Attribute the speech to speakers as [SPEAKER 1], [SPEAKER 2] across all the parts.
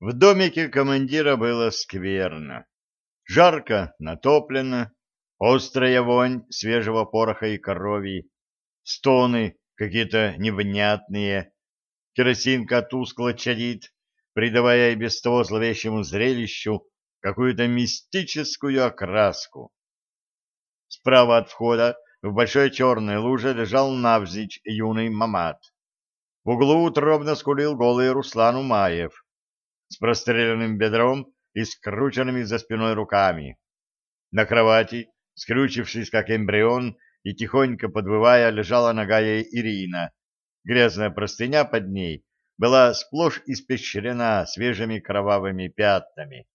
[SPEAKER 1] В домике командира было скверно. Жарко, натоплено, острая вонь свежего пороха и крови, стоны какие-то невнятные, керосинка тускло чадит, придавая и без того зловещему зрелищу какую-то мистическую окраску. Справа от входа в большой черной луже лежал навзничь юный мамат. В углу утробно скулил голый Руслан Умаев с простреленным бедром и скрученными за спиной руками. На кровати, скрючившись как эмбрион и тихонько подвывая, лежала ногая Ирина. Грязная простыня под ней была сплошь испещрена свежими кровавыми пятнами.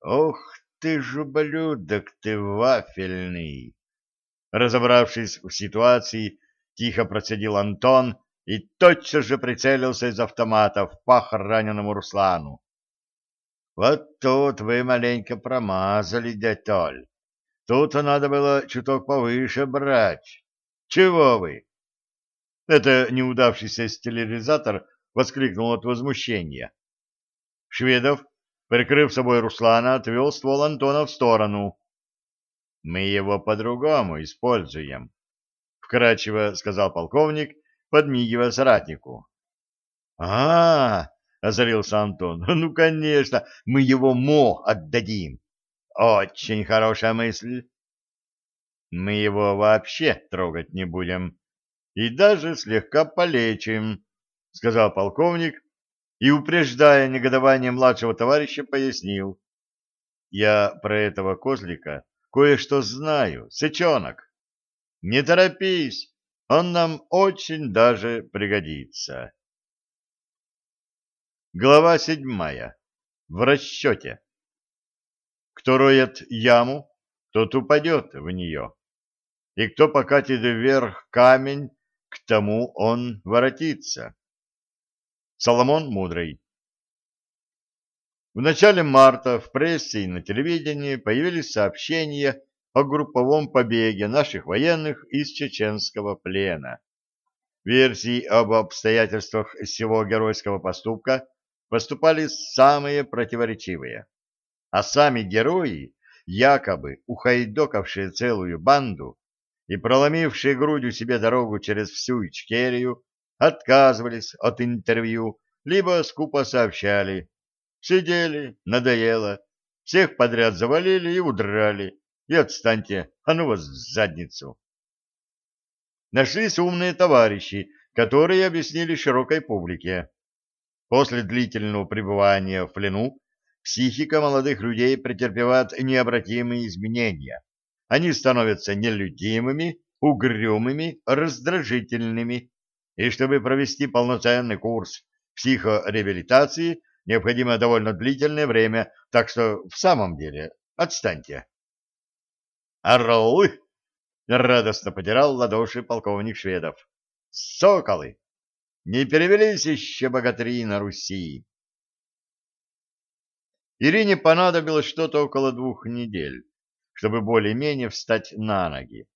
[SPEAKER 1] «Ох ты ж ублюдок ты вафельный!» Разобравшись в ситуации, тихо процедил Антон и тотчас же прицелился из автомата в пах раненому Руслану. Вот тут вы маленько промазали, дядь Тут надо было чуток повыше брать. Чего вы? Это неудавшийся стиляризатор воскликнул от возмущения. Шведов, прикрыв собой Руслана, отвел ствол Антона в сторону. Мы его по-другому используем, вкрадчиво сказал полковник, подмигивая соратнику. А, -а, -а озарился Антон. Ну, конечно, мы его мо отдадим. Очень хорошая мысль. Мы его вообще трогать не будем и даже слегка полечим, сказал полковник и, упреждая негодование младшего товарища, пояснил. Я про этого козлика кое-что знаю, сычонок. Не торопись, он нам очень даже пригодится. Глава седьмая. В расчете. Кто роет яму, тот упадет в нее. И кто покатит вверх камень, к тому он воротится. Соломон Мудрый. В начале марта в прессе и на телевидении появились сообщения о групповом побеге наших военных из чеченского плена. Версии об обстоятельствах всего геройского поступка поступали самые противоречивые. А сами герои, якобы ухайдокавшие целую банду и проломившие грудью себе дорогу через всю Ичкерию, отказывались от интервью, либо скупо сообщали. Сидели, надоело, всех подряд завалили и удрали. И отстаньте, а ну вас в задницу. Нашлись умные товарищи, которые объяснили широкой публике. После длительного пребывания в плену психика молодых людей претерпевает необратимые изменения. Они становятся нелюдимыми, угрюмыми, раздражительными. И чтобы провести полноценный курс психореабилитации, необходимо довольно длительное время, так что в самом деле отстаньте. «Орлы!» — радостно потирал ладоши полковник Шведов. «Соколы! Не перевелись еще богатыри на Руси. Ирине понадобилось что-то около двух недель, чтобы более-менее встать на ноги.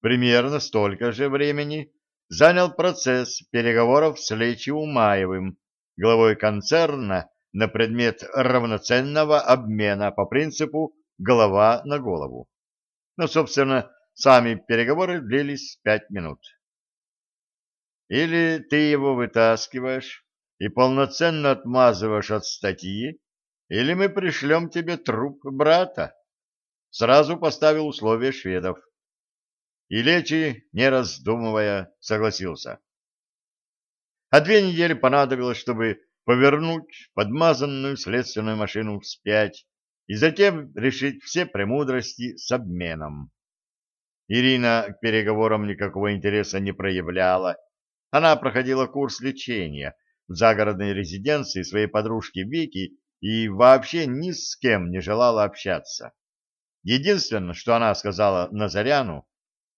[SPEAKER 1] Примерно столько же времени занял процесс переговоров с Лечи Умаевым, главой концерна, на предмет равноценного обмена по принципу голова на голову. Но, собственно, сами переговоры длились пять минут. Или ты его вытаскиваешь и полноценно отмазываешь от статьи, или мы пришлем тебе труп брата. Сразу поставил условия шведов. И Лечи, не раздумывая, согласился. А две недели понадобилось, чтобы повернуть подмазанную следственную машину вспять и затем решить все премудрости с обменом. Ирина к переговорам никакого интереса не проявляла, она проходила курс лечения в загородной резиденции своей подружки Вики и вообще ни с кем не желала общаться. Единственное, что она сказала Назаряну,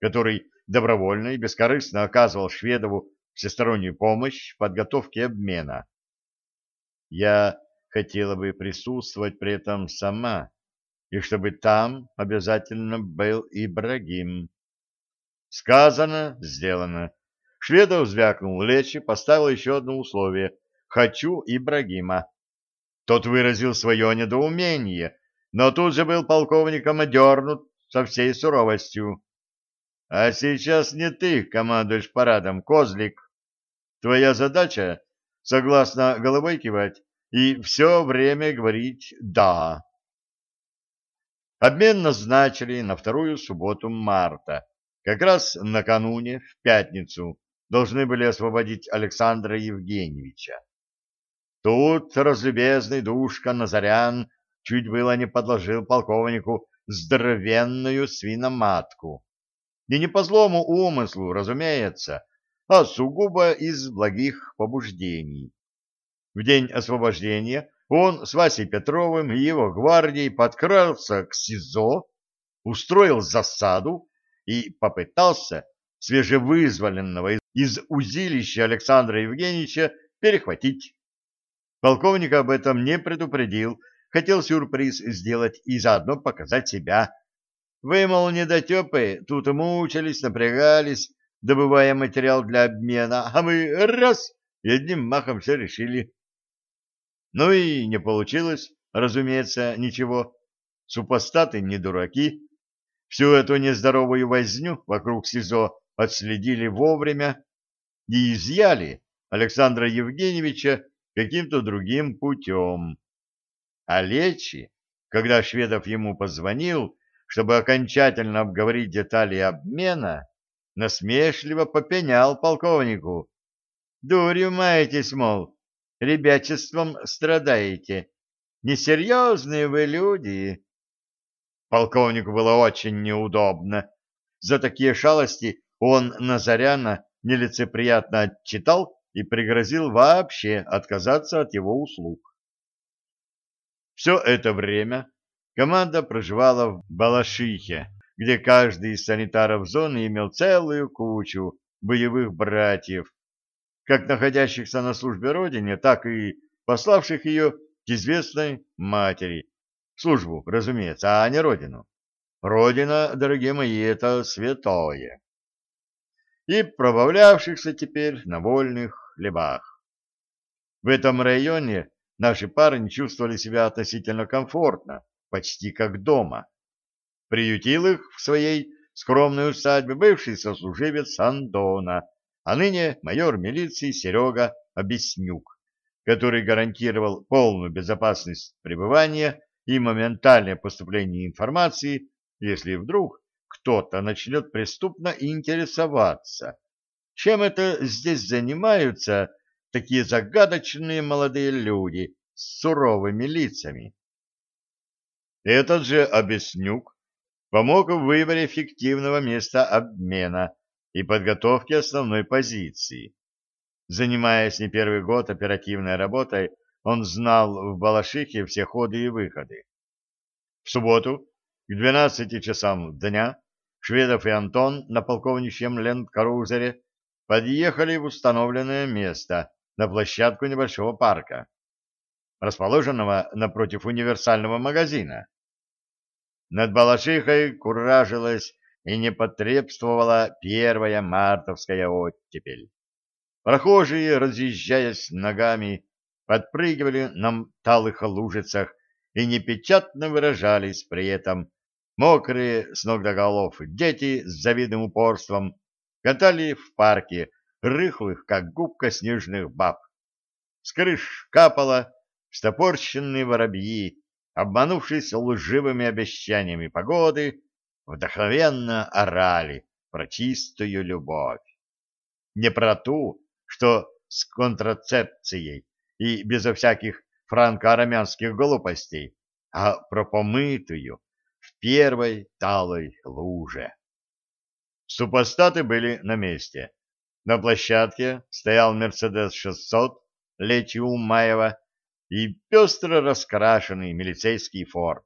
[SPEAKER 1] который добровольно и бескорыстно оказывал Шведову всестороннюю помощь в подготовке обмена. «Я хотела бы присутствовать при этом сама, и чтобы там обязательно был Ибрагим». Сказано, сделано. Шведов звякнул лечи, поставил еще одно условие «Хочу Ибрагима». Тот выразил свое недоумение, но тут же был полковником одернут со всей суровостью. «А сейчас не ты командуешь парадом, козлик. Твоя задача, согласно головой кивать, и все время говорить «да». Обмен назначили на вторую субботу марта. Как раз накануне, в пятницу, должны были освободить Александра Евгеньевича. Тут разлюбезный душка Назарян чуть было не подложил полковнику здоровенную свиноматку. И не по злому умыслу, разумеется, а сугубо из благих побуждений. В день освобождения он с Васей Петровым и его гвардией подкрался к СИЗО, устроил засаду и попытался свежевызволенного из узилища Александра Евгеньевича перехватить. Полковник об этом не предупредил, хотел сюрприз сделать и заодно показать себя. Вы, мол, недотепы, тут мучились, напрягались, добывая материал для обмена, а мы раз и одним махом все решили. Ну и не получилось, разумеется, ничего. Супостаты не дураки. Всю эту нездоровую возню вокруг СИЗО отследили вовремя и изъяли Александра Евгеньевича каким-то другим путем. А Лечи, когда Шведов ему позвонил, чтобы окончательно обговорить детали обмена, насмешливо попенял полковнику. «Дурью маетесь, мол, ребячеством страдаете. Несерьезные вы люди. Полковнику было очень неудобно. За такие шалости он Назаряна нелицеприятно отчитал и пригрозил вообще отказаться от его услуг. Все это время команда проживала в Балашихе, где каждый из санитаров зоны имел целую кучу боевых братьев, как находящихся на службе Родине, так и пославших ее к известной матери. Службу, разумеется, а не Родину. Родина, дорогие мои, это святое. И пробавлявшихся теперь на вольных хлебах. В этом районе наши парни чувствовали себя относительно комфортно, почти как дома. Приютил их в своей скромной усадьбе бывший сослуживец Андона, а ныне майор милиции Серега Обеснюк, который гарантировал полную безопасность пребывания и моментальное поступление информации, если вдруг кто-то начнет преступно интересоваться, чем это здесь занимаются такие загадочные молодые люди с суровыми лицами. Этот же Обеснюк помог в выборе эффективного места обмена и подготовки основной позиции. Занимаясь не первый год оперативной работой, он знал в Балашихе все ходы и выходы. В субботу к 12 часам дня Шведов и Антон на полковничьем ленд-карузере подъехали в установленное место на площадку небольшого парка, расположенного напротив универсального магазина. Над Балашихой куражилась и не потребствовала первая мартовская оттепель. Прохожие, разъезжаясь ногами, подпрыгивали на талых лужицах и непечатно выражались при этом. Мокрые с ног до голов дети с завидным упорством катали в парке рыхлых, как губка снежных баб. С крыш капало стопорщенные воробьи, обманувшись лживыми обещаниями погоды, вдохновенно орали про чистую любовь. Не про ту, что с контрацепцией и безо всяких франко-армянских глупостей, а про помытую в первой талой луже. Супостаты были на месте. На площадке стоял «Мерседес-600» Лечи Умаева и пестро раскрашенный милицейский форт.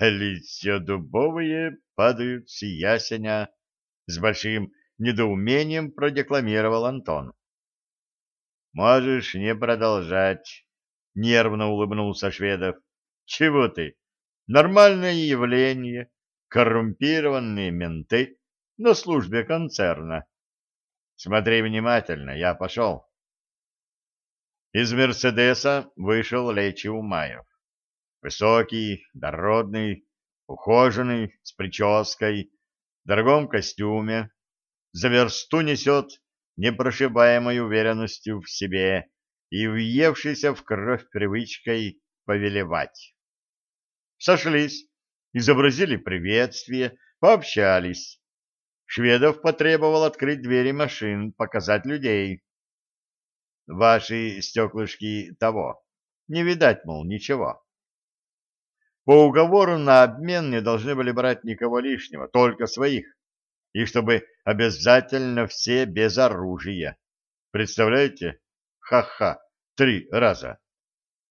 [SPEAKER 1] Листья дубовые падают с ясеня, с большим недоумением продекламировал Антон. Можешь не продолжать, нервно улыбнулся Шведов. Чего ты? Нормальное явление, коррумпированные менты на службе концерна. Смотри внимательно, я пошел. Из «Мерседеса» вышел Лечи Умаев. Высокий, дородный, ухоженный, с прической, в дорогом костюме, за версту несет непрошибаемой уверенностью в себе и въевшейся в кровь привычкой повелевать. Сошлись, изобразили приветствие, пообщались. Шведов потребовал открыть двери машин, показать людей. Ваши стеклышки того. Не видать, мол, ничего. По уговору на обмен не должны были брать никого лишнего, только своих. И чтобы обязательно все без оружия. Представляете? Ха-ха, три раза.